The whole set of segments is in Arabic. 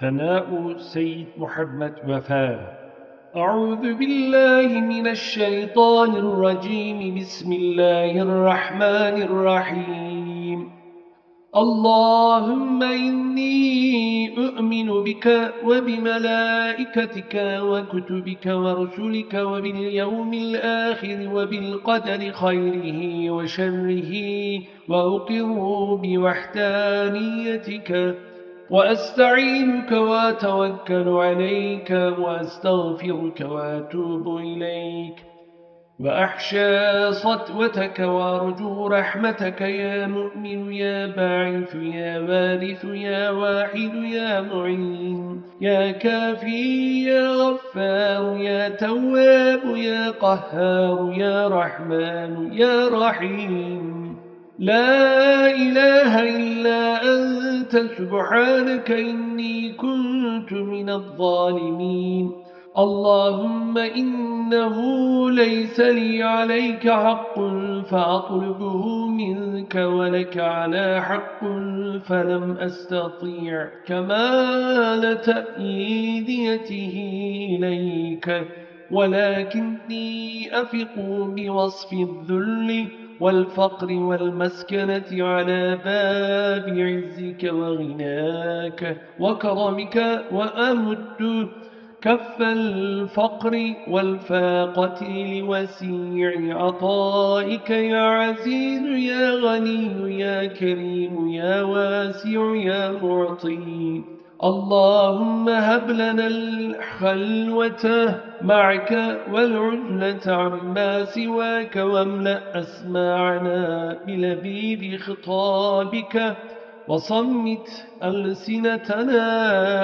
ثناء سيد محمد وفاء أعوذ بالله من الشيطان الرجيم. بسم الله الرحمن الرحيم. اللهم إني أؤمن بك وبملائكتك وكتبك ورسلك وباليوم الآخر وبالقدر خيره وشره. وأقر بوحدانيتك وأستعينك وأتوكل عليك وأستغفرك وأتوب إليك. وأحشى صدوتك وأرجو رحمتك يا مؤمن يا باعث يا وارث يا واحد يا معين. يا كافي يا غفار يا تواب يا قهار يا رحمن يا رحيم. لا إله إلا أنت سبحانك إني كنت من الظالمين. اللهم إنه ليس لي عليك حق فأطلبه منك ولك على حق فلم أستطيع كمال تأييديته إليك. ولكني أفق بوصف الذل والفقر والمسكنة على باب عزك وغناك وكرمك وأمد كف الفقر والفاقة لوسيع عطائك يا عزيز يا غني يا كريم يا واسع يا معطي اللهم هب لنا الخلوة معك والعزلة عما سواك واملأ أسماعنا بلبيب خطابك وصمت ألسنتنا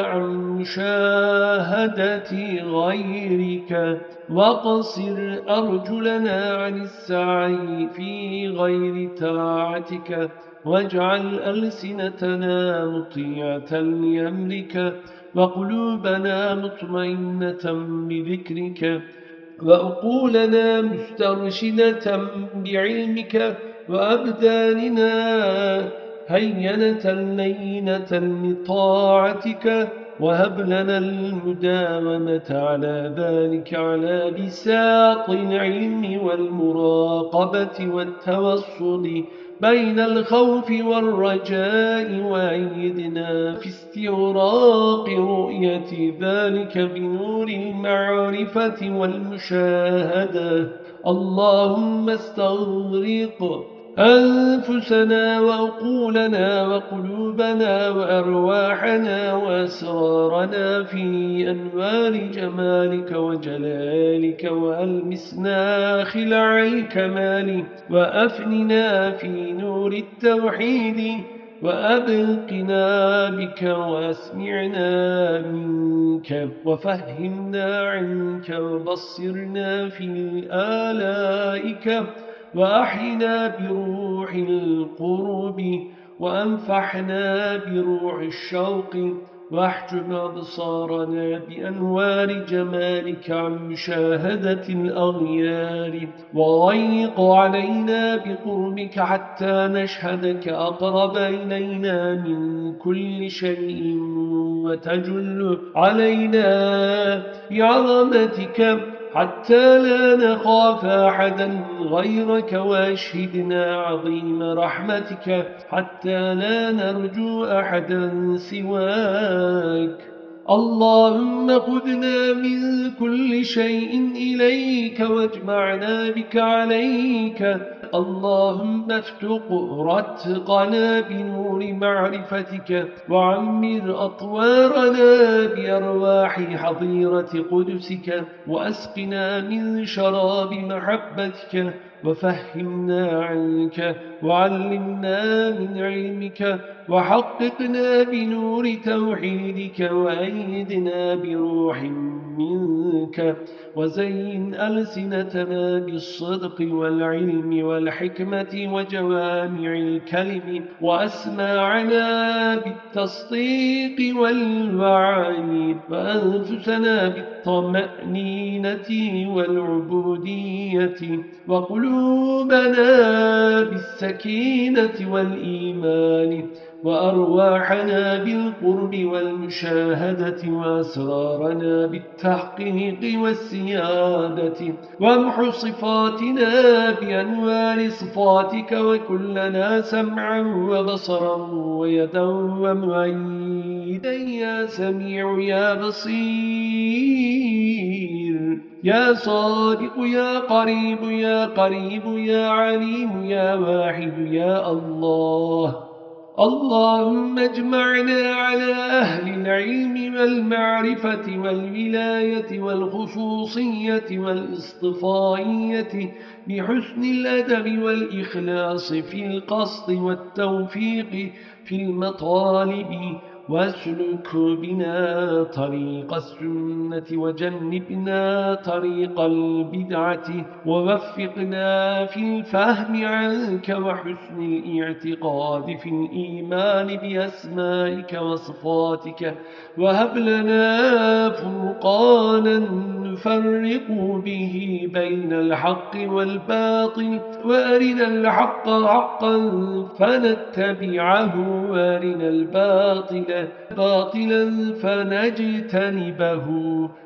عن مشاهدة غيرك وقصر أرجلنا عن السعي في غير طاعتك واجعل ألسنتنا مطيعة لأمرك وقلوبنا مطمئنة بذكرك وأقولنا مسترشدة بعلمك وأبداننا هينة لينة لطاعتك وهب لنا المداومة على ذلك على بساط العلم والمراقبة والتوصل بين الخوف والرجاء وأيدنا في استغراق رؤية ذلك بنور المعرفة والمشاهدة. اللهم استغرق أنفسنا وعقولنا وقلوبنا وأرواحنا وأسرارنا في أنوار جمالك وجلالك وألمسنا خلع الكمال وأفننا في نور التوحيد وأبقنا بك وأسمعنا منك وفهمنا عنك وبصرنا في آلائك وأحينا بروح القرب وأنفحنا بروح الشوق واحجب أبصارنا بأنوار جمالك عن مشاهدة الأغيار. وضيق علينا بقربك حتى نشهدك أقرب إلينا من كل شيء وتجل علينا بعظمتك. حتى لا نخاف أحدا غيرك وأشهدنا عظيم رحمتك حتى لا نرجو أحدا سواك. اللهم خذنا من كل شيء إليك واجمعنا بك عليك. اللهم افتق رتقنا بنور معرفتك وعمر أطوارنا بأرواح حظيرة قدسك وأسقنا من شراب محبتك. وفهمنا عنك وعلمنا من علمك وحققنا بنور توحيدك وأيدنا بروح منك وزين ألسنتنا بالصدق والعلم والحكمة وجوامع الكلم وأسماعنا بالتصديق والوعي وأنفسنا بالطمأنينة والعبودية وقلوبنا بالسكينة والإيمان وأرواحنا بالقرب والمشاهدة وأسرارنا بالتحقيق والسيادة وامح صفاتنا بأنوار صفاتك وكلنا سمعا وبصرا ويدا ومعيدا. يا سميع يا بصير. يا صادق يا قريب يا قريب يا عليم يا واحد يا الله. اللهم اجمعنا على أهل العلم والمعرفة والولاية والخصوصية والإصطفائية بحسن الأدب والإخلاص في القصد والتوفيق في المطالب واسلك بنا طريق السنة وجنبنا طريق البدعة ووفقنا في الفهم عنك وحسن الاعتقاد في الإيمان بأسمائك وصفاتك وهب لنا فرقانا نفرق به بين الحق والباطل وأرنا الحق حقا فنتبعه وأرنا الباطل باطلا فنجتنبه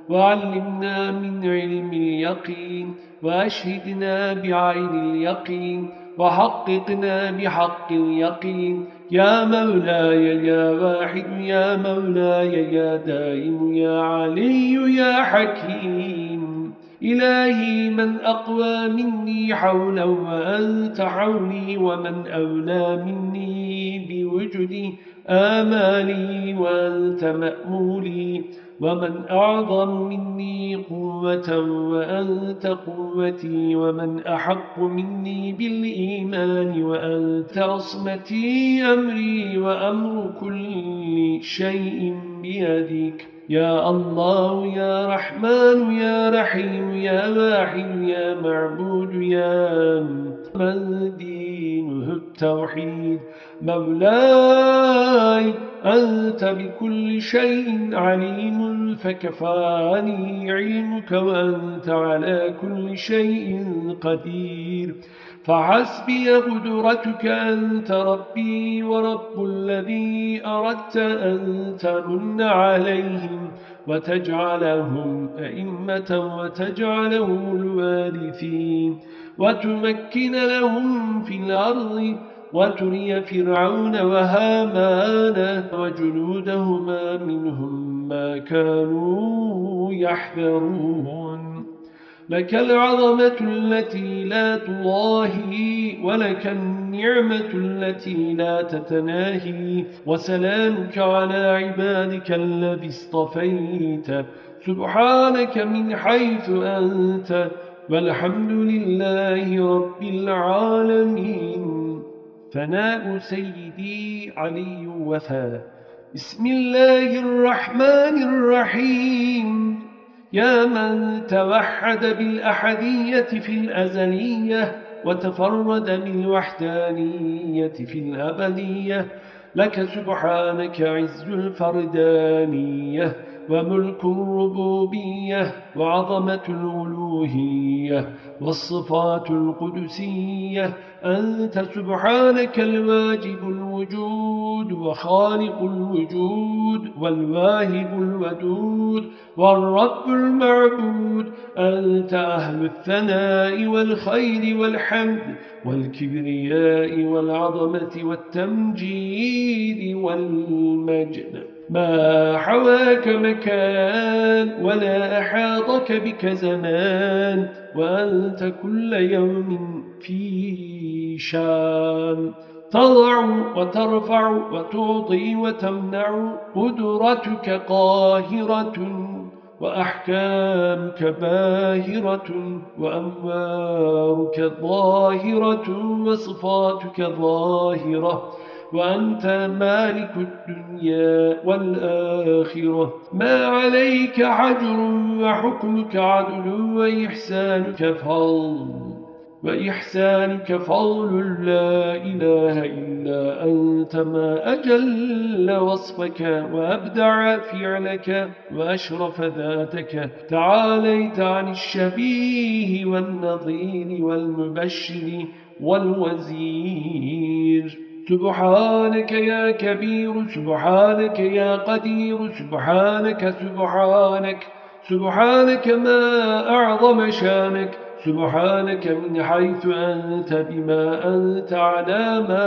وعلمنا من علم اليقين وأشهدنا بعين اليقين وحققنا بحق اليقين يا مولاي يا واحد يا مولاي يا دائم يا علي يا حكيم. إلهي من أقوى مني حولا وأنت حولي ومن أولى مني بوجدي آمالي وأنت مأمولي ومن أعظم مني قوة وأنت قوتي ومن أحق مني بالإيمان وأنت عصمتي أمري وأمر كل شيء بيدك يا الله يا رحمن يا رحيم يا واحد يا معبود يا من دينه التوحيد. مولاي أنت بكل شيء عليم فكفاني علمك وأنت على كل شيء قدير. فحسبي قدرتك أنت ربي ورب الذي أردت أن تمن عليهم وتجعلهم أئمة وتجعلهم الوارثين وتمكن لهم في الأرض وتري فرعون وهامان وجنودهما منهم ما كانوا يحذرون لك العظمة التي لا تضاهي ولك النعمة التي لا تتناهي. وسلامك على عبادك الذي اصطفيت. سبحانك من حيث أنت والحمد لله رب العالمين. ثناء سيدي علي وفاء. بسم الله الرحمن الرحيم. يا من توحد بالأحدية في الأزلية وتفرد بالوحدانية في الأبدية لك سبحانك عز الفردانية. وملك الربوبية وعظمة الألوهية والصفات القدسية. أنت سبحانك الواجب الوجود وخالق الوجود والواهب الودود والرب المعبود. أنت أهل الثناء والخير والحمد والكبرياء والعظمة والتمجيد والمجد. ما حواك مكان ولا أحاطك بك زمان وأنت كل يوم في شان تضع وترفع وتعطي وتمنع قدرتك قاهرة وأحكامك باهرة وأموارك ظاهرة وصفاتك ظاهرة وأنت مالك الدنيا والآخرة. ما عليك حجر وحكمك عدل وإحسانك فضل وإحسانك فضل لا إله إلا أنت. ما أجل وصفك وأبدع فعلك وأشرف ذاتك. تعاليت عن الشبيه والنظير والمبشر والوزير. سبحانك يا كبير سبحانك يا قدير سبحانك سبحانك سبحانك ما أعظم شانك سبحانك من حيث أنت بما أنت على ما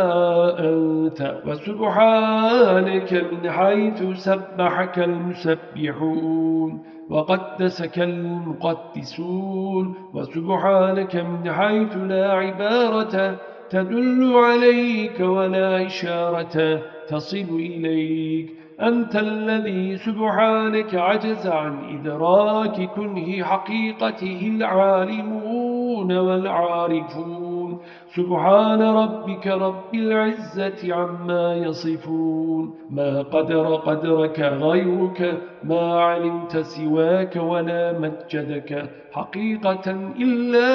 أنت وسبحانك من حيث سبحك المسبحون وقدسك المقدسون وسبحانك من حيث لا عبارة تدل عليك ولا إشارة تصل إليك. أنت الذي سبحانك عجز عن إدراك كنه حقيقته العالمون والعارفون. سبحان ربك رب العزة عما يصفون. ما قدر قدرك غيرك ما علمت سواك ولا مجدك حقيقة إلا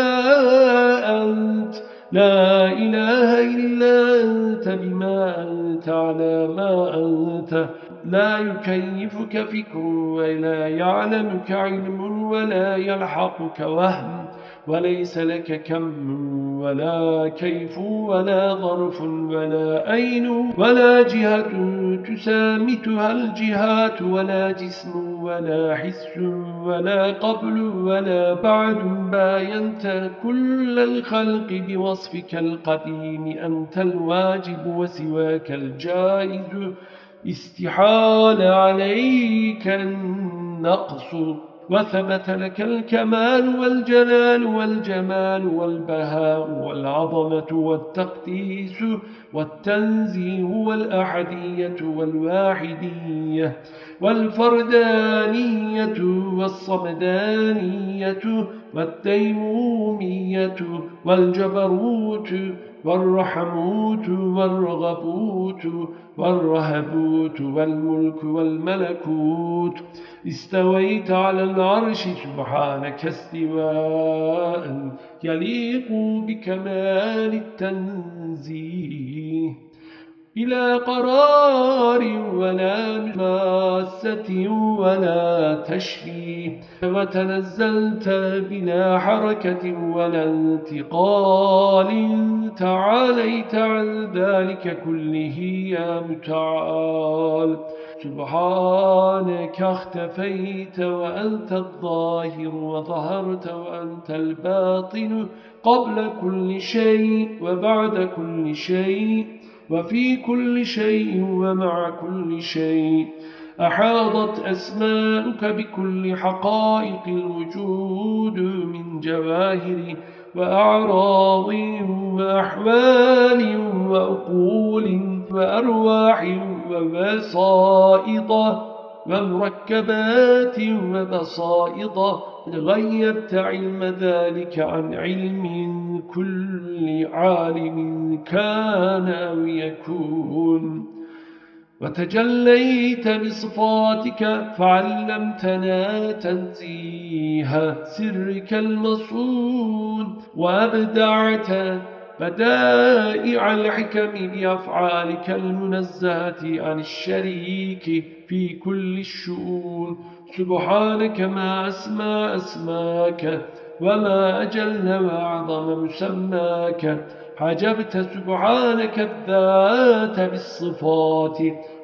لا إله إلا أنت بما أنت على ما أنت. لا يكيفك فكر ولا يعلمك علم ولا يلحقك وهم. وليس لك كم ولا كيف ولا ظرف ولا أين ولا جهة تسامتها الجهات ولا جسم ولا حس ولا قبل ولا بعد باينت كل الخلق بوصفك القديم أنت الواجب وسواك الجائز استحال عليك النقص وثبت لك الكمال والجلال والجمال والبهاء والعظمة والتقديس والتنزيه والأحدية والواحدية والفردانية والصمدانية والتيمومية والجبروت والرحموت والرغبوت والرهبوت والملك والملكوت استويت على العرش سبحانك استواء يليق بكمال التنزيه. بلا قرار ولا ماسة ولا تشفيه وتنزلت بلا حركة ولا انتقال. تعاليت عن ذلك كله يا متعال. سبحانك اختفيت وأنت الظاهر وظهرت وأنت الباطن قبل كل شيء وبعد كل شيء. وفي كل شيء ومع كل شيء. أحاضت أسماؤك بكل حقائق الوجود من جواهر وأعراض وأحوال وأقول وأرواح ومصائط ومركبات وبصائط غيبت علم ذلك عن علم كل عالم كان أو يكون. وتجليت بصفاتك فعلمتنا تنزيه سرك المصون. وأبدعت بدائع الحكم بأفعالك المنزهة عن الشريك في كل الشؤون. سبحانك ما أسمى أسماك وما أجل وأعظم مسماك حجبت سبحانك الذات بالصفات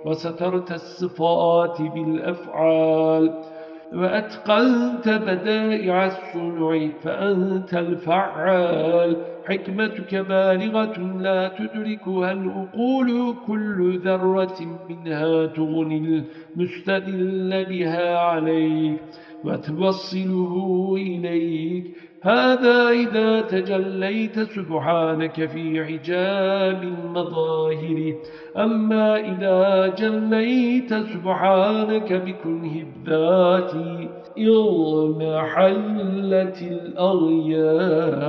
وسترت الصفات بالأفعال وأتقنت بدائع الصنع فأنت الفعال حكمتك بالغة لا تدركها الأقول كل ذرة منها تغني المستدل بها عليك وتوصله إليك. هذا إذا تجليت سبحانك في حجاب المظاهر. أما إذا جليت سبحانك بكنه الذات حلت الأغيار.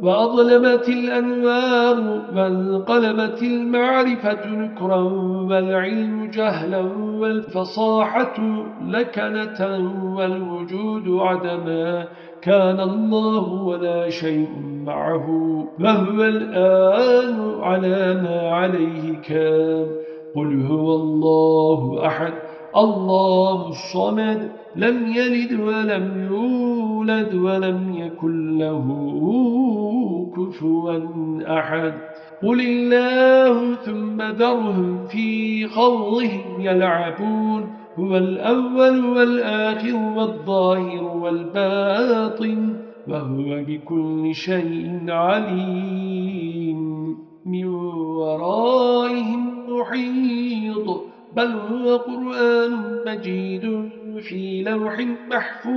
وأظلمت الأنوار وانقلبت المعرفة نكرا والعلم جهلا والفصاحة لكنة والوجود عدما كان الله ولا شيء معه وهو الآن على ما عليه كان قل هو الله أحد الله الصمد لم يلد ولم يولد ولم يكن له كفوا أحد قل الله ثم ذرهم في خوضهم يلعبون هو الأول والآخر والظاهر والباطن وهو بكل شيء عليم من ورائهم محيط بل هو قرآن مجيد في لوح محفوظ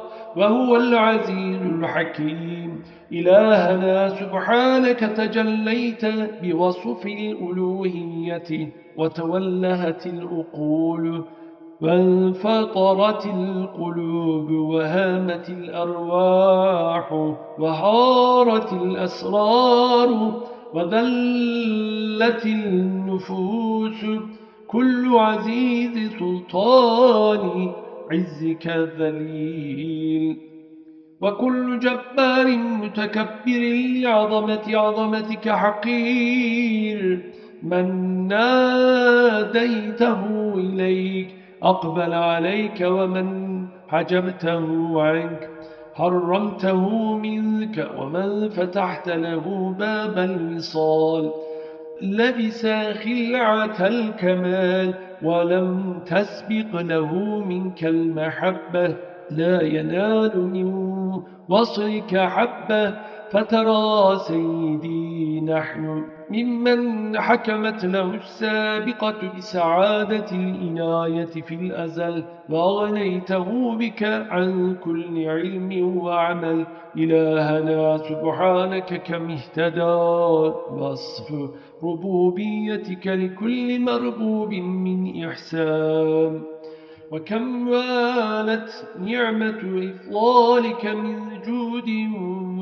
وهو العزيز الحكيم. إلهنا سبحانك تجليت بوصف الألوهية وتولهت الأقول وانفطرت القلوب وهامت الأرواح وحارت الأسرار وذلت النفوس. كل عزيز سلطان عزك ذليل. وكل جبار متكبر لعظمة عظمتك حقير. من ناديته إليك أقبل عليك ومن حجبته عنك. حرمته منك ومن فتحت له باب الوصال. لبس خلعة الكمال ولم تسبق له منك المحبة. لا ينال من وصلك حبة فترى سيدي نحن ممن حكمت له السابقة بسعادة الإناية في الأزل وأغنيته بك عن كل علم وعمل. إلهنا سبحانك كم اهتدى. وصف ربوبيتك لكل مربوب من إحسان. وكم والت نعمة إفضالك من جود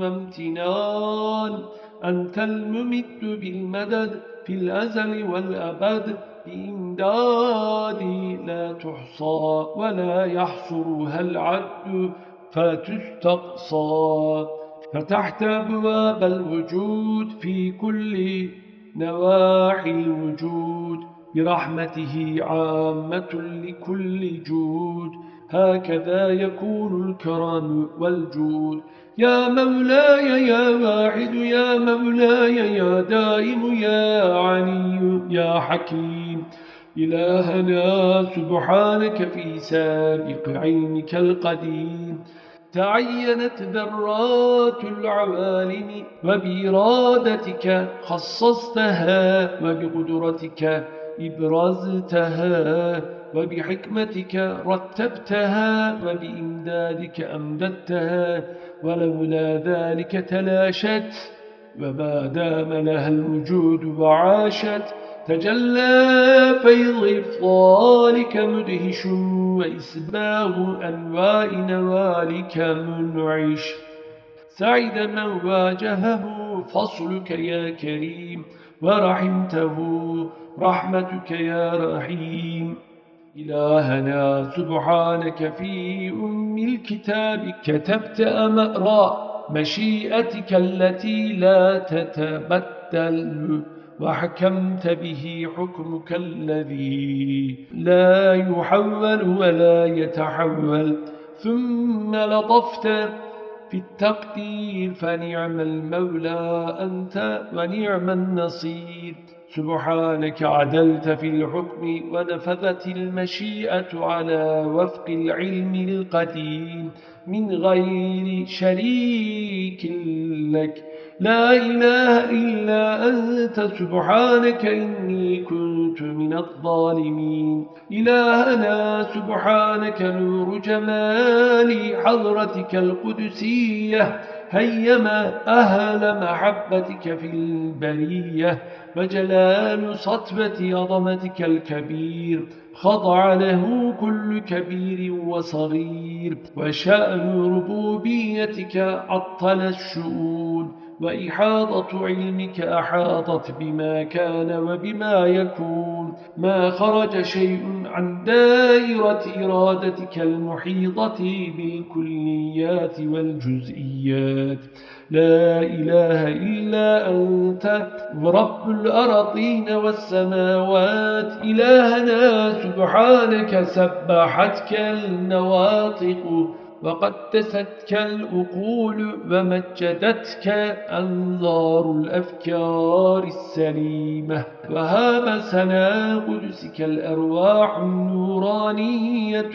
وامتنان. أنت الممد بالمدد في الأزل والأبد بإمدادي لا تحصى ولا يحصرها العد فتستقصى. فتحت أبواب الوجود في كل نواحي الوجود. برحمته عامة لكل جود هكذا يكون الكرم والجود. يا مولاي يا واحد يا مولاي يا دائم يا علي يا حكيم. إلهنا سبحانك في سابق علمك القديم. تعينت ذرات العوالم وبإرادتك خصصتها وبقدرتك. إبرزتها وبحكمتك رتبتها وبإمدادك أمددتها ولولا ذلك تلاشت وما دام لها الوجود وعاشت تجلى فيض إفضالك مدهش وإسباغ أنواع نوالك منعش سعد من واجهه فصلك يا كريم ورحمته رحمتك يا رحيم. إلهنا سبحانك في أم الكتاب كتبت أمأرى مشيئتك التي لا تتبدل. وحكمت به حكمك الذي لا يحول ولا يتحول. ثم لطفت في التقدير فنعم المولى أنت ونعم النصير. سبحانك عدلت في الحكم ونفذت المشيئة على وفق العلم القديم من غير شريك لك. لا إله إلا أنت سبحانك إني كنت من الظالمين. إلهنا سبحانك نور جمال حضرتك القدسية. هيما أهل محبتك في البرية وجلال صتبة عظمتك الكبير خضع له كل كبير وصغير وشأن ربوبيتك عطل الشؤون. وإحاطة علمك أحاطت بما كان وبما يكون. ما خرج شيء عن دائرة إرادتك المحيطة بالكليات والجزئيات. لا إله إلا أنت رب الأرضين والسماوات. إلهنا سبحانك سبحتك النواطق. وقدستك الأقول ومجدتك أنظار الأفكار السليمة وهاب سنا قدسك الأرواح النورانية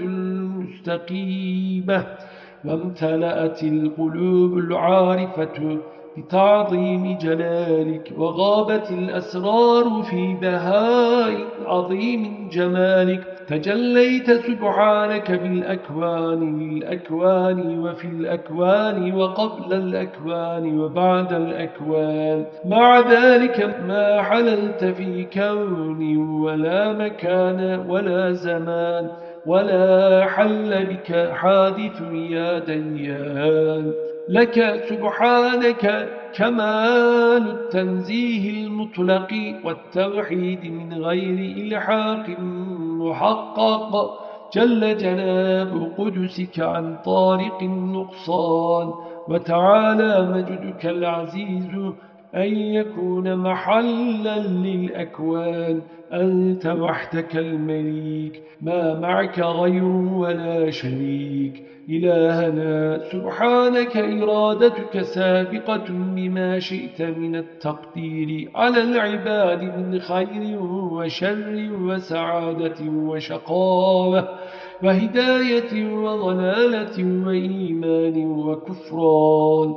المستقيمة وامتلأت القلوب العارفة بتعظيم جلالك وغابت الأسرار في بهاء عظيم جمالك تجليت سبحانك بالأكوان للأكوان وفي الأكوان وقبل الأكوان وبعد الأكوان. مع ذلك ما حللت في كون ولا مكان ولا زمان ولا حل بك حادث يا ديان. لك سبحانك كمال التنزيه المطلق والتوحيد من غير إلحاق محقق جل جناب قدسك عن طارق النقصان. وتعالى مجدك العزيز أن يكون محلا للأكوان. أنت وحدك المليك ما معك غير ولا شريك. إلهنا سبحانك إرادتك سابقة بما شئت من التقدير على العباد من خير وشر وسعادة وشقاوة وهداية وضلالة وإيمان وكفران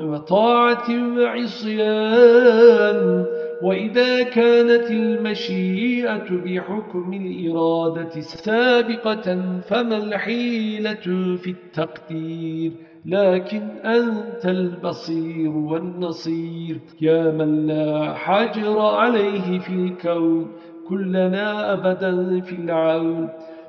وطاعة وعصيان وإذا كانت المشيئة بحكم الإرادة سابقة فما الحيلة في التقدير؟ لكن أنت البصير والنصير يا من لا حجر عليه في الكون كلنا أبدا في العون.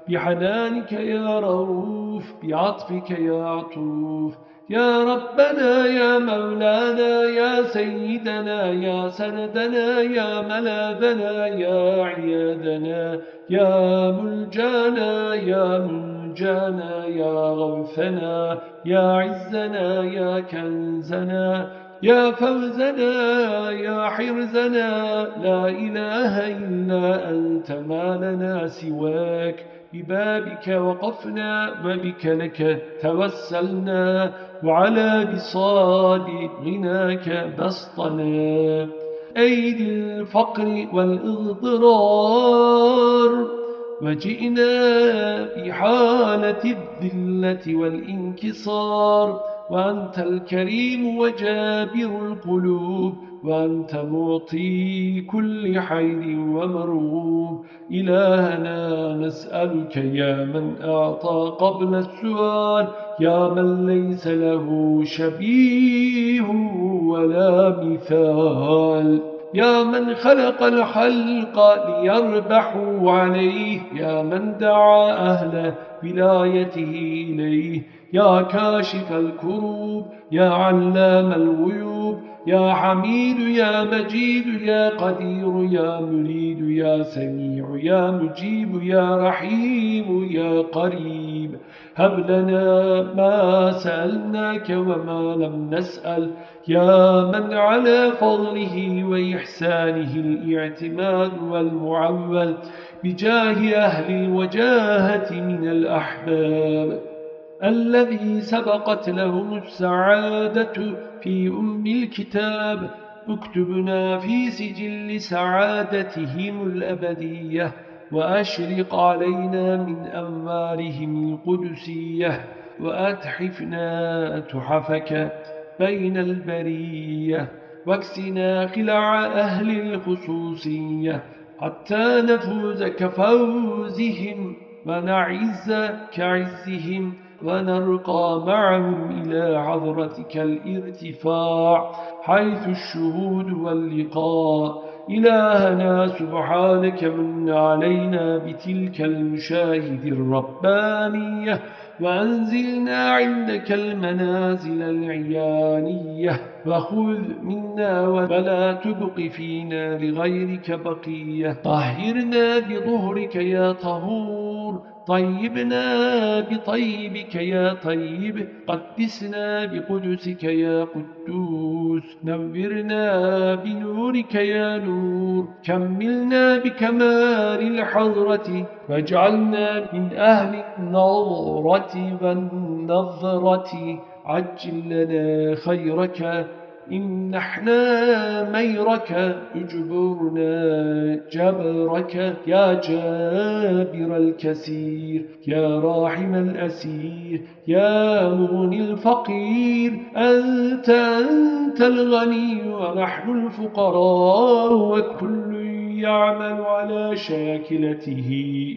بحنانك يا رؤوف بعطفك يا عطوف. يا ربنا يا مولانا يا سيدنا يا سندنا يا ملاذنا يا عيادنا يا ملجانا يا منجانا يا غوثنا يا عزنا يا كنزنا يا فوزنا يا حرزنا لا إله إلا أنت ما لنا سواك ببابك وقفنا وبك لك توسلنا وعلى بصاد غناك بسطنا أيدي الفقر والإضرار وجئنا بحالة الذلة والإنكسار. وأنت الكريم وجابر القلوب. وأنت معطي كل حي ومرغوب. إلهنا نسألك يا من أعطى قبل السؤال. يا من ليس له شبيه ولا مثال. يا من خلق الخلق ليربحوا عليه. يا من دعا أهل ولايته إليه. يا كاشف الكروب يا علام الغيوب. يا حميد يا مجيد يا قدير يا مريد يا سميع يا مجيب يا رحيم يا قريب. هب لنا ما سألناك وما لم نسأل. يا من على فضله وإحسانه الإعتماد والمعول. بجاه أهل الوجاهة من الأحباب. الذي سبقت لهم السعادة في أم الكتاب اكتبنا في سجل سعادتهم الأبدية وأشرق علينا من أنوارهم القدسية وأتحفنا تحفك بين البرية واكسنا خلع أهل الخصوصية حتى نفوز كفوزهم ونعز كعزهم. ونرقى معهم إلى حضرتك الارتفاع حيث الشهود واللقاء. إلهنا سبحانك من علينا بتلك المشاهد الربانية وأنزلنا عندك المنازل العيانية. وخذ منا ولا تبق فينا لغيرك بقية. طهرنا بظهرك يا طهور. طيبنا بطيبك يا طيب قدسنا بقدسك يا قدوس نورنا بنورك يا نور كملنا بكمال الحضرة واجعلنا من أهل النظرة والنظرة عجل لنا خيرك إن إحنا ميرك اجبرنا جبرك يا جابر الكثير يا راحم الأسير يا مغني الفقير أنت أنت الغني ونحن الفقراء وكل يعمل على شاكلته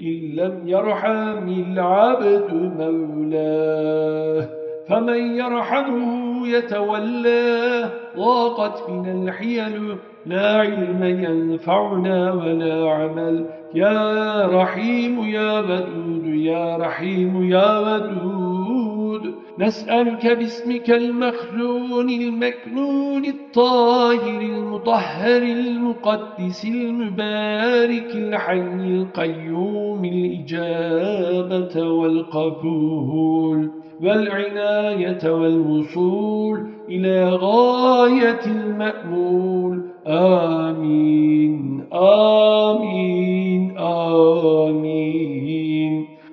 إن لم يرحم العبد مولاه فمن يرحمه يتولى ضاقت من الحيل لا علم ينفعنا ولا عمل. يا رحيم يا ودود يا رحيم يا ودود. نسألك باسمك المخزون المكنون الطاهر المطهر المقدس المبارك الحي القيوم الإجابة والقبول. والعناية والوصول إلى غاية المأمول. آمين آمين آمين.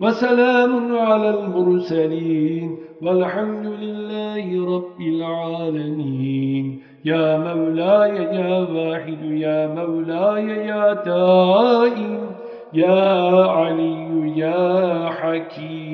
وسلام على المرسلين. والحمد لله رب العالمين. يا مولاي يا واحد يا مولاي يا دائم يا علي يا حكيم.